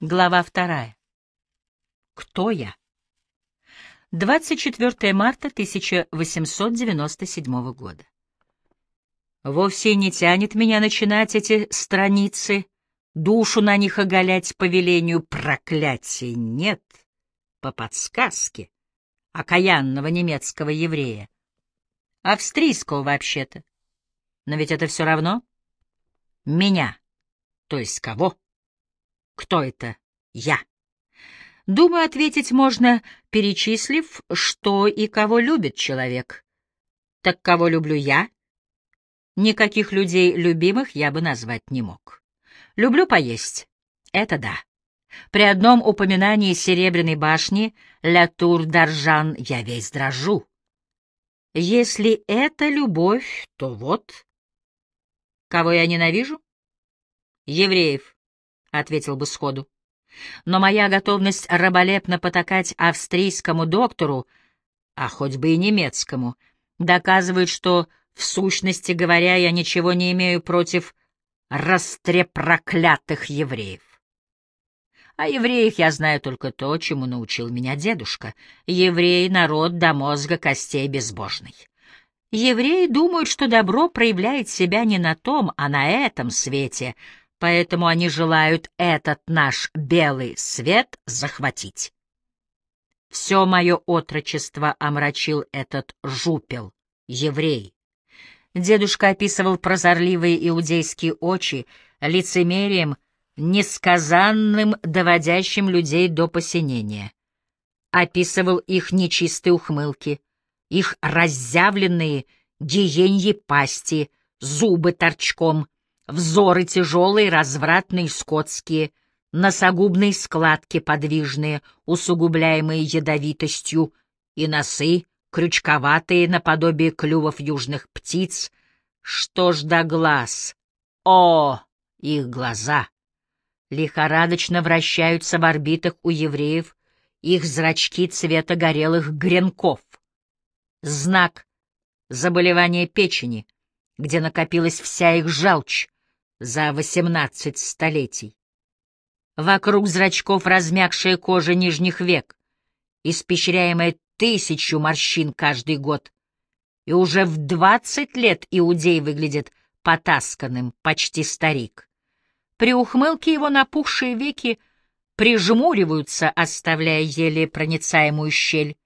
Глава вторая. Кто я? 24 марта 1897 года. Вовсе не тянет меня начинать эти страницы, душу на них оголять по велению проклятия. Нет, по подсказке окаянного немецкого еврея. Австрийского вообще-то. Но ведь это все равно. Меня. То есть кого? Кто это я? Думаю, ответить можно, перечислив, что и кого любит человек. Так кого люблю я? Никаких людей любимых я бы назвать не мог. Люблю поесть. Это да. При одном упоминании Серебряной башни «Ля Даржан» я весь дрожу. Если это любовь, то вот. Кого я ненавижу? Евреев, — ответил бы сходу но моя готовность раболепно потакать австрийскому доктору, а хоть бы и немецкому, доказывает, что, в сущности говоря, я ничего не имею против растрепроклятых евреев. О евреях я знаю только то, чему научил меня дедушка. Еврей — народ до мозга костей безбожный. Евреи думают, что добро проявляет себя не на том, а на этом свете — поэтому они желают этот наш белый свет захватить. Все мое отрочество омрачил этот жупел, еврей. Дедушка описывал прозорливые иудейские очи лицемерием, несказанным, доводящим людей до посинения. Описывал их нечистые ухмылки, их разъявленные гиеньи пасти, зубы торчком, Взоры тяжелые, развратные, скотские, носогубные складки подвижные, усугубляемые ядовитостью, и носы, крючковатые, наподобие клювов южных птиц. Что ж до глаз? О, их глаза! Лихорадочно вращаются в орбитах у евреев их зрачки цвета горелых гренков. Знак заболевания печени, где накопилась вся их желчь, за восемнадцать столетий. Вокруг зрачков размягшая кожа нижних век, испещряемая тысячу морщин каждый год. И уже в двадцать лет иудей выглядит потасканным, почти старик. При ухмылке его напухшие веки прижмуриваются, оставляя еле проницаемую щель.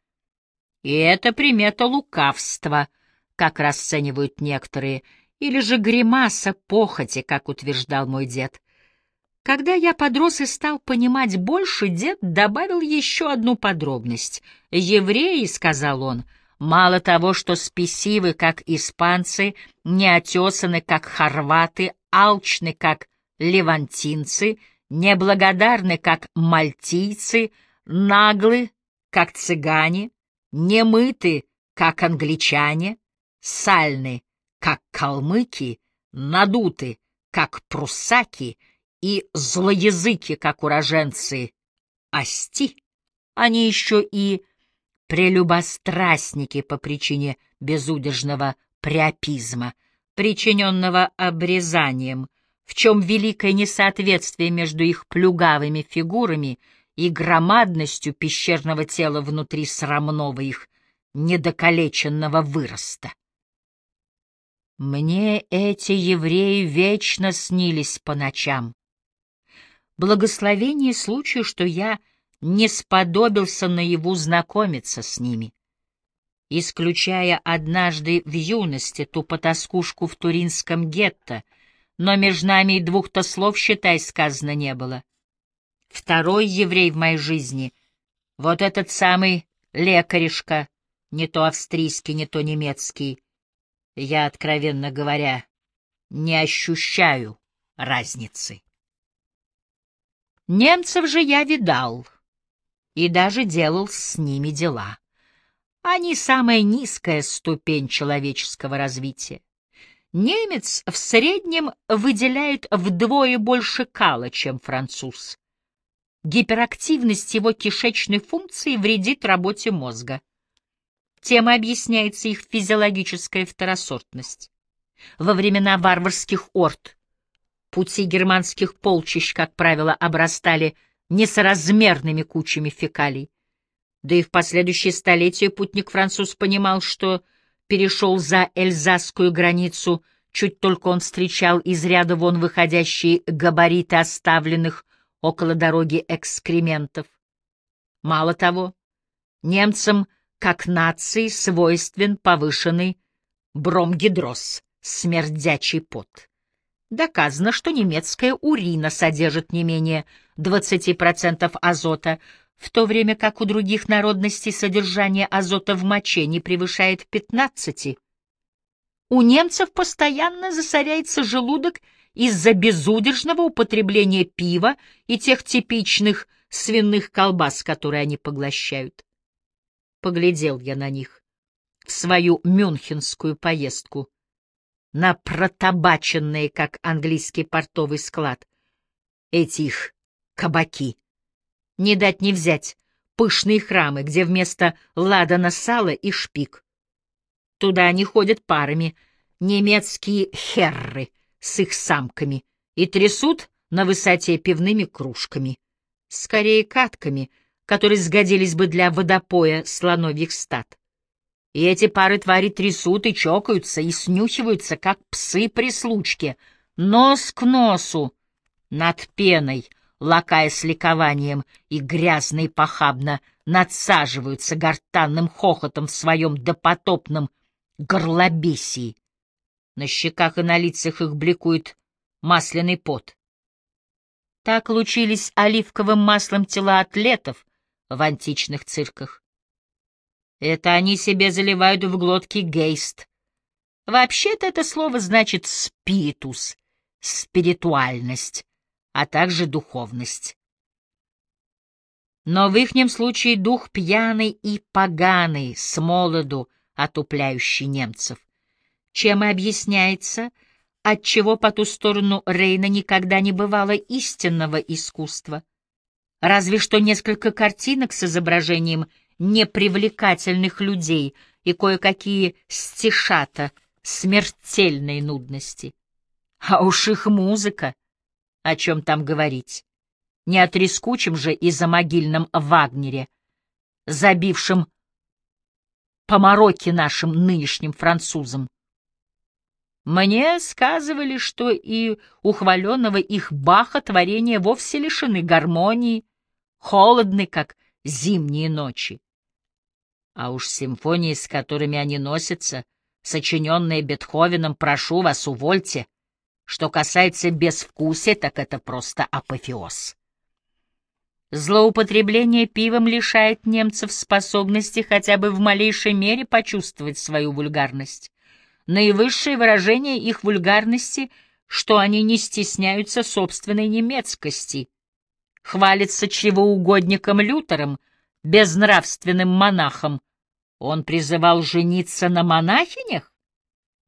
И это примета лукавства, как расценивают некоторые — или же гримаса похоти, как утверждал мой дед. Когда я подрос и стал понимать больше, дед добавил еще одну подробность. «Евреи», — сказал он, — «мало того, что спесивы, как испанцы, неотесаны, как хорваты, алчны, как левантинцы, неблагодарны, как мальтийцы, наглы, как цыгане, немыты, как англичане, сальны, как калмыки, надуты, как прусаки, и злоязыки, как уроженцы Ости, они еще и прелюбострастники по причине безудержного приопизма, причиненного обрезанием, в чем великое несоответствие между их плюгавыми фигурами и громадностью пещерного тела внутри срамного их недокалеченного выроста. Мне эти евреи вечно снились по ночам. Благословение случаю, что я не сподобился наяву знакомиться с ними, исключая однажды в юности ту потаскушку в туринском гетто, но между нами и двух-то слов, считай, сказано не было. Второй еврей в моей жизни — вот этот самый лекаришка, не то австрийский, не то немецкий — я, откровенно говоря, не ощущаю разницы. Немцев же я видал и даже делал с ними дела. Они самая низкая ступень человеческого развития. Немец в среднем выделяет вдвое больше кала, чем француз. Гиперактивность его кишечной функции вредит работе мозга. Тем объясняется их физиологическая второсортность. Во времена варварских орд пути германских полчищ, как правило, обрастали несоразмерными кучами фекалий. Да и в последующие столетия путник-француз понимал, что перешел за эльзасскую границу, чуть только он встречал из ряда вон выходящие габариты оставленных около дороги экскрементов. Мало того, немцам, как нации, свойствен повышенный бромгидроз, смердячий пот. Доказано, что немецкая урина содержит не менее 20% азота, в то время как у других народностей содержание азота в моче не превышает 15%. У немцев постоянно засоряется желудок из-за безудержного употребления пива и тех типичных свиных колбас, которые они поглощают. Поглядел я на них в свою мюнхенскую поездку, на протабаченные, как английский портовый склад, эти их кабаки. Не дать не взять пышные храмы, где вместо ладана сала и шпик. Туда они ходят парами, немецкие херры с их самками, и трясут на высоте пивными кружками, скорее катками, которые сгодились бы для водопоя слоновьих стад. И эти пары твари трясут и чокаются, и снюхиваются, как псы при случке, нос к носу, над пеной, лакая с ликованием, и грязно и похабно надсаживаются гортанным хохотом в своем допотопном горлобесии. На щеках и на лицах их бликует масляный пот. Так лучились оливковым маслом тела атлетов в античных цирках. Это они себе заливают в глотки гейст. Вообще-то это слово значит «спиритус», «спиритуальность», а также «духовность». Но в ихнем случае дух пьяный и поганый, с молоду отупляющий немцев. Чем и объясняется, отчего по ту сторону Рейна никогда не бывало истинного искусства. Разве что несколько картинок с изображением непривлекательных людей и кое-какие стишата смертельной нудности. А уж их музыка, о чем там говорить, не о трескучем же и за могильном Вагнере, забившем помороки нашим нынешним французам. Мне сказывали, что и ухваленного их Баха творения вовсе лишены гармонии, холодны, как зимние ночи. А уж симфонии, с которыми они носятся, сочиненные Бетховеном, прошу вас, увольте. Что касается безвкусия, так это просто апофеоз. Злоупотребление пивом лишает немцев способности хотя бы в малейшей мере почувствовать свою вульгарность. Наивысшее выражение их вульгарности, что они не стесняются собственной немецкости, хвалятся чревоугодником Лютером, безнравственным монахом. Он призывал жениться на монахинях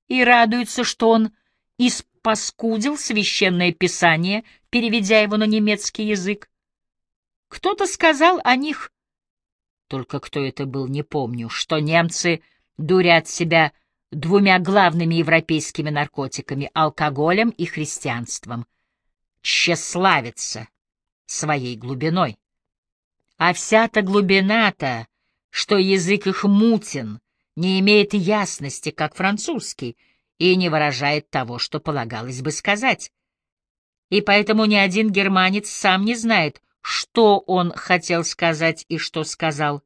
и радуется, что он испаскудил священное писание, переведя его на немецкий язык. Кто-то сказал о них, только кто это был, не помню, что немцы дурят себя двумя главными европейскими наркотиками — алкоголем и христианством. Тщеславятся своей глубиной. А вся-то глубина-то, что язык их мутен, не имеет ясности, как французский, и не выражает того, что полагалось бы сказать. И поэтому ни один германец сам не знает, что он хотел сказать и что сказал.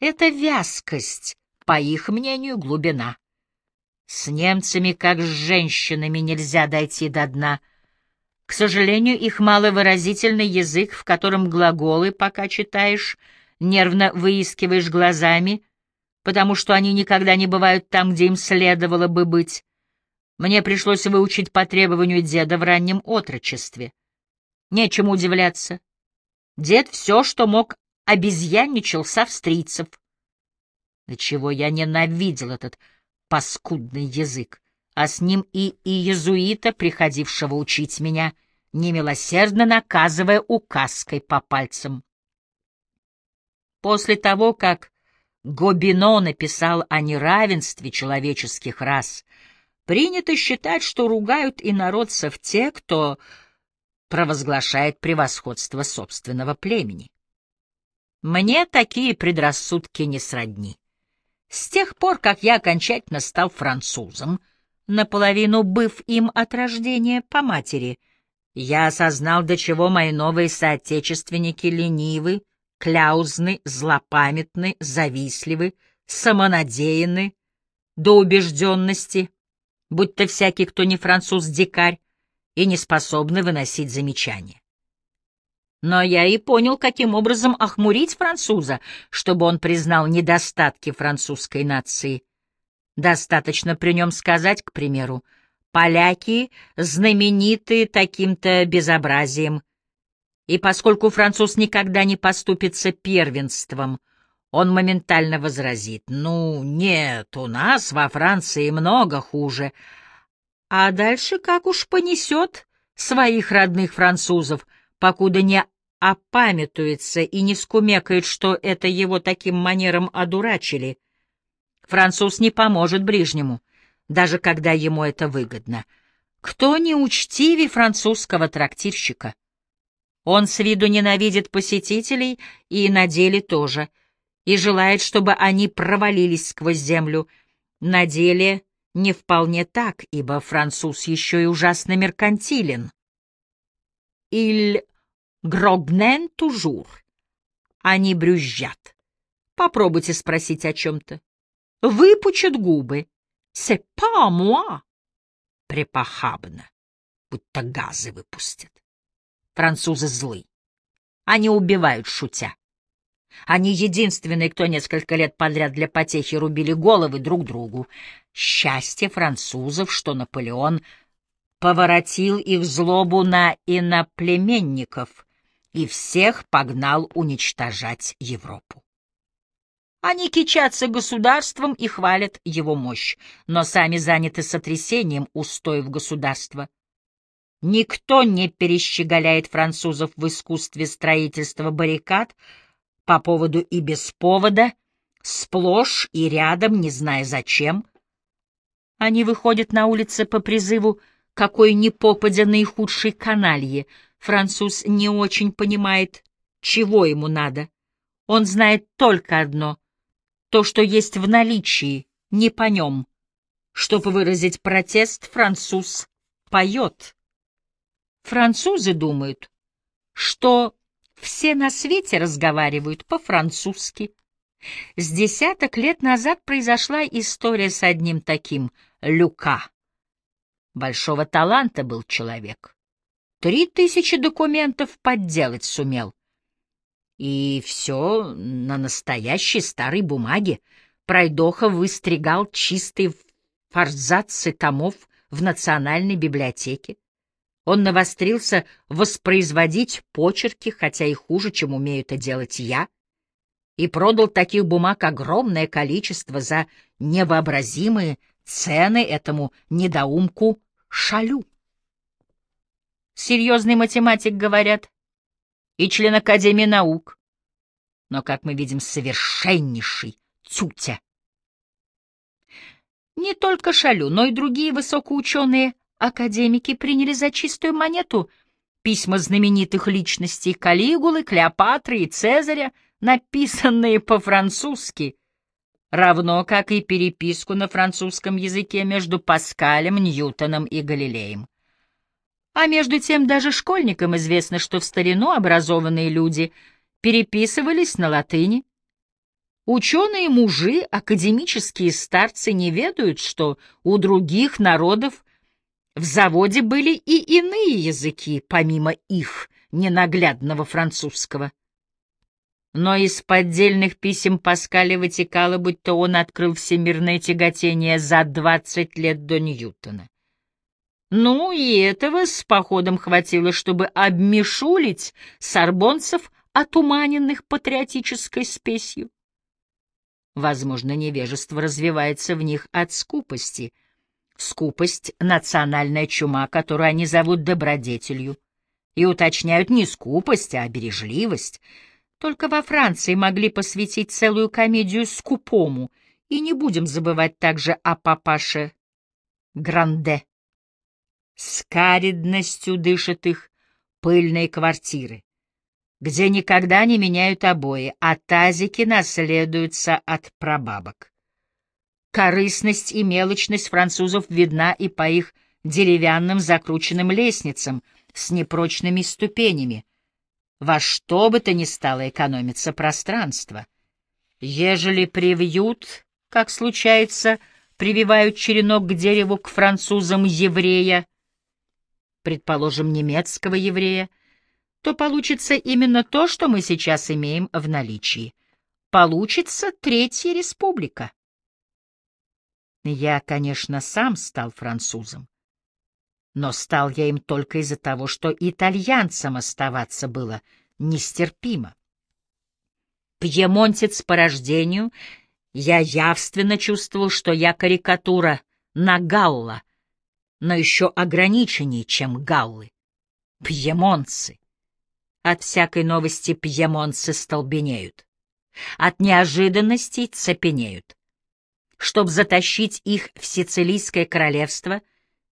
Это вязкость, по их мнению, глубина. С немцами, как с женщинами, нельзя дойти до дна — к сожалению, их маловыразительный язык, в котором глаголы, пока читаешь, нервно выискиваешь глазами, потому что они никогда не бывают там, где им следовало бы быть. Мне пришлось выучить по требованию деда в раннем отрочестве. Нечему удивляться. Дед все, что мог, обезьянничал с австрийцев. До чего я ненавидел этот паскудный язык а с ним и иезуита, приходившего учить меня, немилосердно наказывая указкой по пальцам. После того, как Гобино написал о неравенстве человеческих рас, принято считать, что ругают инородцев те, кто провозглашает превосходство собственного племени. Мне такие предрассудки не сродни. С тех пор, как я окончательно стал французом, наполовину быв им от рождения по матери, я осознал, до чего мои новые соотечественники ленивы, кляузны, злопамятны, завистливы, самонадеянны, до убежденности, будто всякий, кто не француз, дикарь, и не способны выносить замечания. Но я и понял, каким образом охмурить француза, чтобы он признал недостатки французской нации. Достаточно при нем сказать, к примеру, поляки знамениты таким-то безобразием, и поскольку француз никогда не поступится первенством, он моментально возразит, «Ну, нет, у нас во Франции много хуже», а дальше как уж понесет своих родных французов, покуда не опамятуется и не скумекает, что это его таким манером одурачили. Француз не поможет ближнему, даже когда ему это выгодно. Кто не учтивее французского трактирщика? Он с виду ненавидит посетителей и на деле тоже, и желает, чтобы они провалились сквозь землю. На деле не вполне так, ибо француз еще и ужасно меркантилен. «Иль Грогнен тужур. Они брюзжат. Попробуйте спросить о чем-то. Выпучат губы. «C'est pas moi!» Препохабно, будто газы выпустят. Французы злы. Они убивают, шутя. Они единственные, кто несколько лет подряд для потехи рубили головы друг другу. Счастье французов, что Наполеон поворотил их злобу на иноплеменников, и всех погнал уничтожать Европу. Они кичатся государством и хвалят его мощь, но сами заняты сотрясением устоев государства. Никто не перещеголяет французов в искусстве строительства баррикад по поводу и без повода, сплошь и рядом, не зная зачем. Они выходят на улицы по призыву какой ни попадя наихудшей каналье — Француз не очень понимает, чего ему надо. Он знает только одно — то, что есть в наличии, не по нем. Чтобы выразить протест, француз поет. Французы думают, что все на свете разговаривают по-французски. С десяток лет назад произошла история с одним таким — Люка. Большого таланта был человек. Три тысячи документов подделать сумел. И все на настоящей старой бумаге. Пройдоха выстригал чистые форзацы томов в Национальной библиотеке. Он навострился воспроизводить почерки, хотя и хуже, чем умею это делать я, и продал таких бумаг огромное количество за невообразимые цены этому недоумку Шалю серьезный математик, говорят, и член Академии наук, но, как мы видим, совершеннейший тютя. Не только Шалю, но и другие высокоученые академики приняли за чистую монету письма знаменитых личностей Калигулы, Клеопатры и Цезаря, написанные по-французски, равно как и переписку на французском языке между Паскалем, Ньютоном и Галилеем. А между тем даже школьникам известно, что в старину образованные люди переписывались на латыни. Ученые мужи, академические старцы не ведают, что у других народов в заводе были и иные языки, помимо их ненаглядного французского. Но из поддельных писем Паскаля вытекало, будто он открыл всемирное тяготение за двадцать лет до Ньютона. Ну, и этого с походом хватило, чтобы обмешулить сорбонцев, отуманенных патриотической спесью. Возможно, невежество развивается в них от скупости. Скупость — национальная чума, которую они зовут добродетелью. И уточняют не скупость, а бережливость. Только во Франции могли посвятить целую комедию скупому, и не будем забывать также о папаше Гранде. Скаридностью дышит их пыльные квартиры, где никогда не меняют обои, а тазики наследуются от прабабок. Корыстность и мелочность французов видна и по их деревянным закрученным лестницам с непрочными ступенями. Во что бы то ни стало экономиться пространство. Ежели привьют, как случается, прививают черенок к дереву к французам еврея, предположим, немецкого еврея, то получится именно то, что мы сейчас имеем в наличии. Получится Третья Республика. Я, конечно, сам стал французом, но стал я им только из-за того, что итальянцам оставаться было нестерпимо. Пьемонтец по рождению, я явственно чувствовал, что я карикатура на Галла, но еще ограниченнее, чем галлы. Пьемонцы. От всякой новости пьемонцы столбенеют. От неожиданностей цепенеют чтобы затащить их в Сицилийское королевство,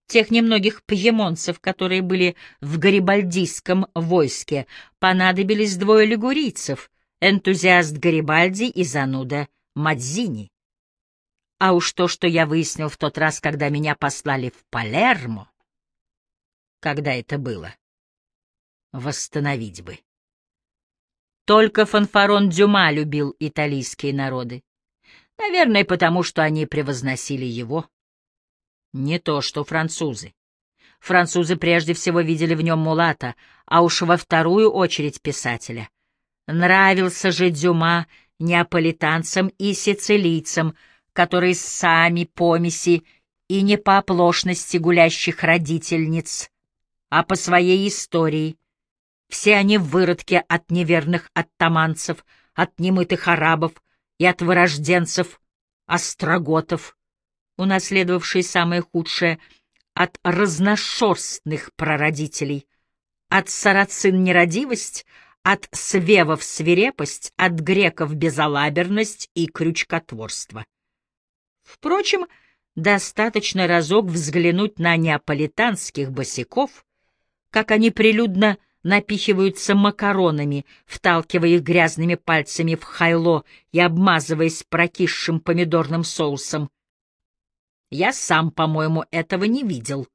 тех немногих пьемонцев, которые были в гарибальдийском войске, понадобились двое лигурийцев, энтузиаст Гарибальди и зануда Мадзини. А уж то, что я выяснил в тот раз, когда меня послали в Палермо, когда это было, восстановить бы. Только фанфарон Дюма любил итальянские народы. Наверное, потому что они превозносили его. Не то, что французы. Французы прежде всего видели в нем мулата, а уж во вторую очередь писателя. Нравился же Дюма неаполитанцам и сицилийцам, которые сами помеси и не по оплошности гулящих родительниц, а по своей истории. Все они выродки от неверных оттаманцев, от немытых арабов, и от вырожденцев, остроготов, унаследовавшие самое худшее от разношерстных прародителей, от сарацин нерадивость, от свевов свирепость, от греков безалаберность и крючкотворство. Впрочем, достаточно разок взглянуть на неаполитанских босиков, как они прилюдно напихиваются макаронами, вталкивая их грязными пальцами в хайло и обмазываясь прокисшим помидорным соусом. Я сам, по-моему, этого не видел,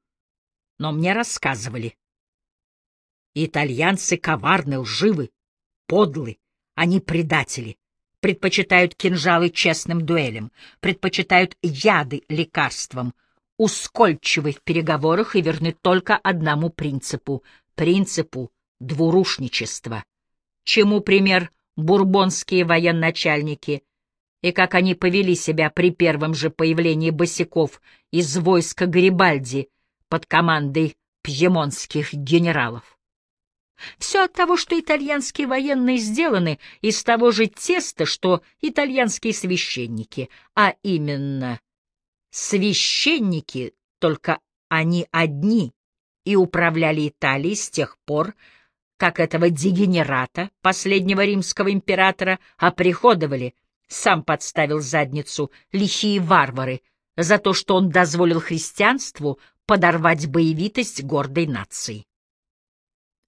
но мне рассказывали. Итальянцы коварны, лживы, подлы, они предатели, предпочитают кинжалы честным дуэлям, предпочитают яды лекарствам, ускольчивы в переговорах и верны только одному принципу — принципу двурушничества. Чему пример бурбонские военачальники и как они повели себя при первом же появлении босиков из войска Гарибальди под командой пьемонских генералов. Все от того, что итальянские военные сделаны из того же теста, что итальянские священники, а именно священники, только они одни и управляли Италией с тех пор, как этого дегенерата, последнего римского императора, оприходовали, сам подставил задницу лихие варвары за то, что он дозволил христианству подорвать боевитость гордой нации.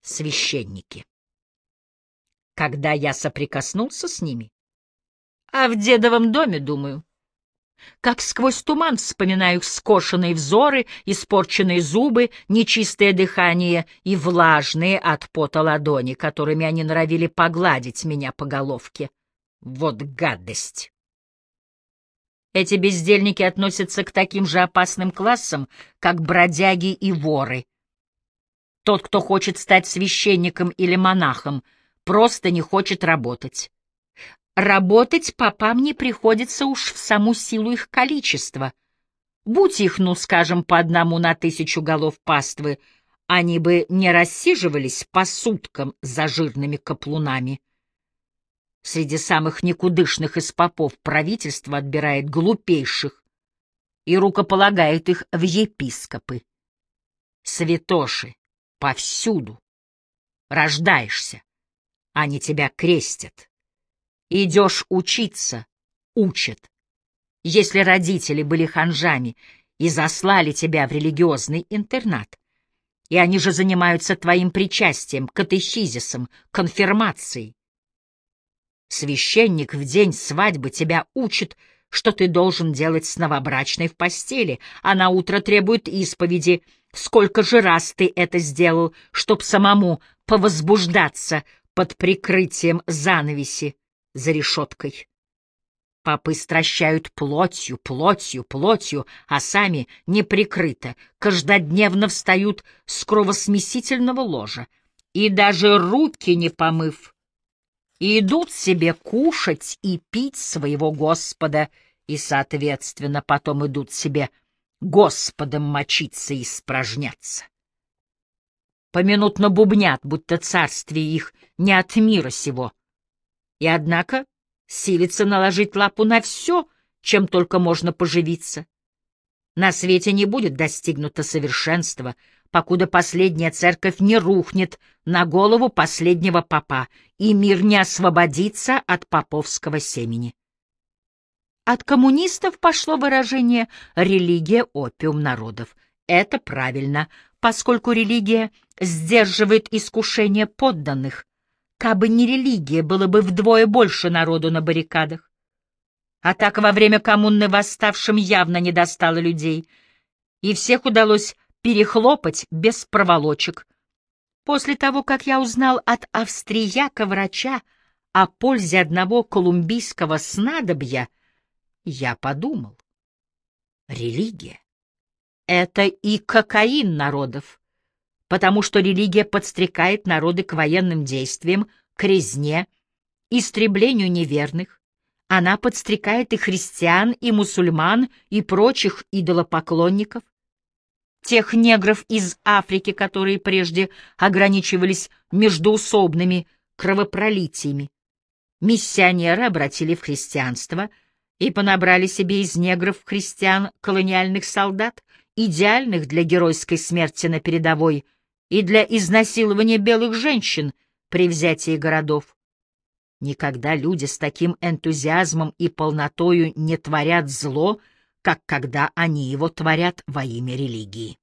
Священники. Когда я соприкоснулся с ними, а в дедовом доме, думаю, как сквозь туман вспоминаю их скошенные взоры, испорченные зубы, нечистое дыхание и влажные от пота ладони, которыми они норовили погладить меня по головке. Вот гадость! Эти бездельники относятся к таким же опасным классам, как бродяги и воры. Тот, кто хочет стать священником или монахом, просто не хочет работать. Работать попам не приходится уж в саму силу их количества. Будь их, ну, скажем, по одному на тысячу голов паствы, они бы не рассиживались по суткам за жирными каплунами. Среди самых никудышных из попов правительство отбирает глупейших и рукополагает их в епископы. Святоши повсюду. Рождаешься, они тебя крестят. Идешь учиться — учат. Если родители были ханжами и заслали тебя в религиозный интернат, и они же занимаются твоим причастием, катехизисом, конфирмацией. Священник в день свадьбы тебя учит, что ты должен делать с новобрачной в постели, а на утро требует исповеди. Сколько же раз ты это сделал, чтоб самому повозбуждаться под прикрытием занавеси за решеткой? Попы стращают плотью, плотью, плотью, а сами неприкрыто, каждодневно встают с кровосмесительного ложа, и даже руки не помыв, идут себе кушать и пить своего Господа, и, соответственно, потом идут себе Господом мочиться и испражняться. Поминутно бубнят, будто царствие их не от мира сего. И, однако, силится наложить лапу на все, чем только можно поживиться. На свете не будет достигнуто совершенства, покуда последняя церковь не рухнет на голову последнего папа, и мир не освободится от поповского семени. От коммунистов пошло выражение «религия — опиум народов». Это правильно, поскольку религия сдерживает искушение подданных, Кабы не религия, было бы вдвое больше народу на баррикадах. А так во время коммуны восставшим явно не достало людей, и всех удалось перехлопать без проволочек. После того, как я узнал от австрияка-врача о пользе одного колумбийского снадобья, я подумал. Религия — это и кокаин народов потому что религия подстрекает народы к военным действиям, к резне, истреблению неверных. Она подстрекает и христиан, и мусульман, и прочих идолопоклонников. Тех негров из Африки, которые прежде ограничивались междуусобными кровопролитиями. Миссионеры обратили в христианство и понабрали себе из негров христиан колониальных солдат, идеальных для геройской смерти на передовой, и для изнасилования белых женщин при взятии городов. Никогда люди с таким энтузиазмом и полнотою не творят зло, как когда они его творят во имя религии.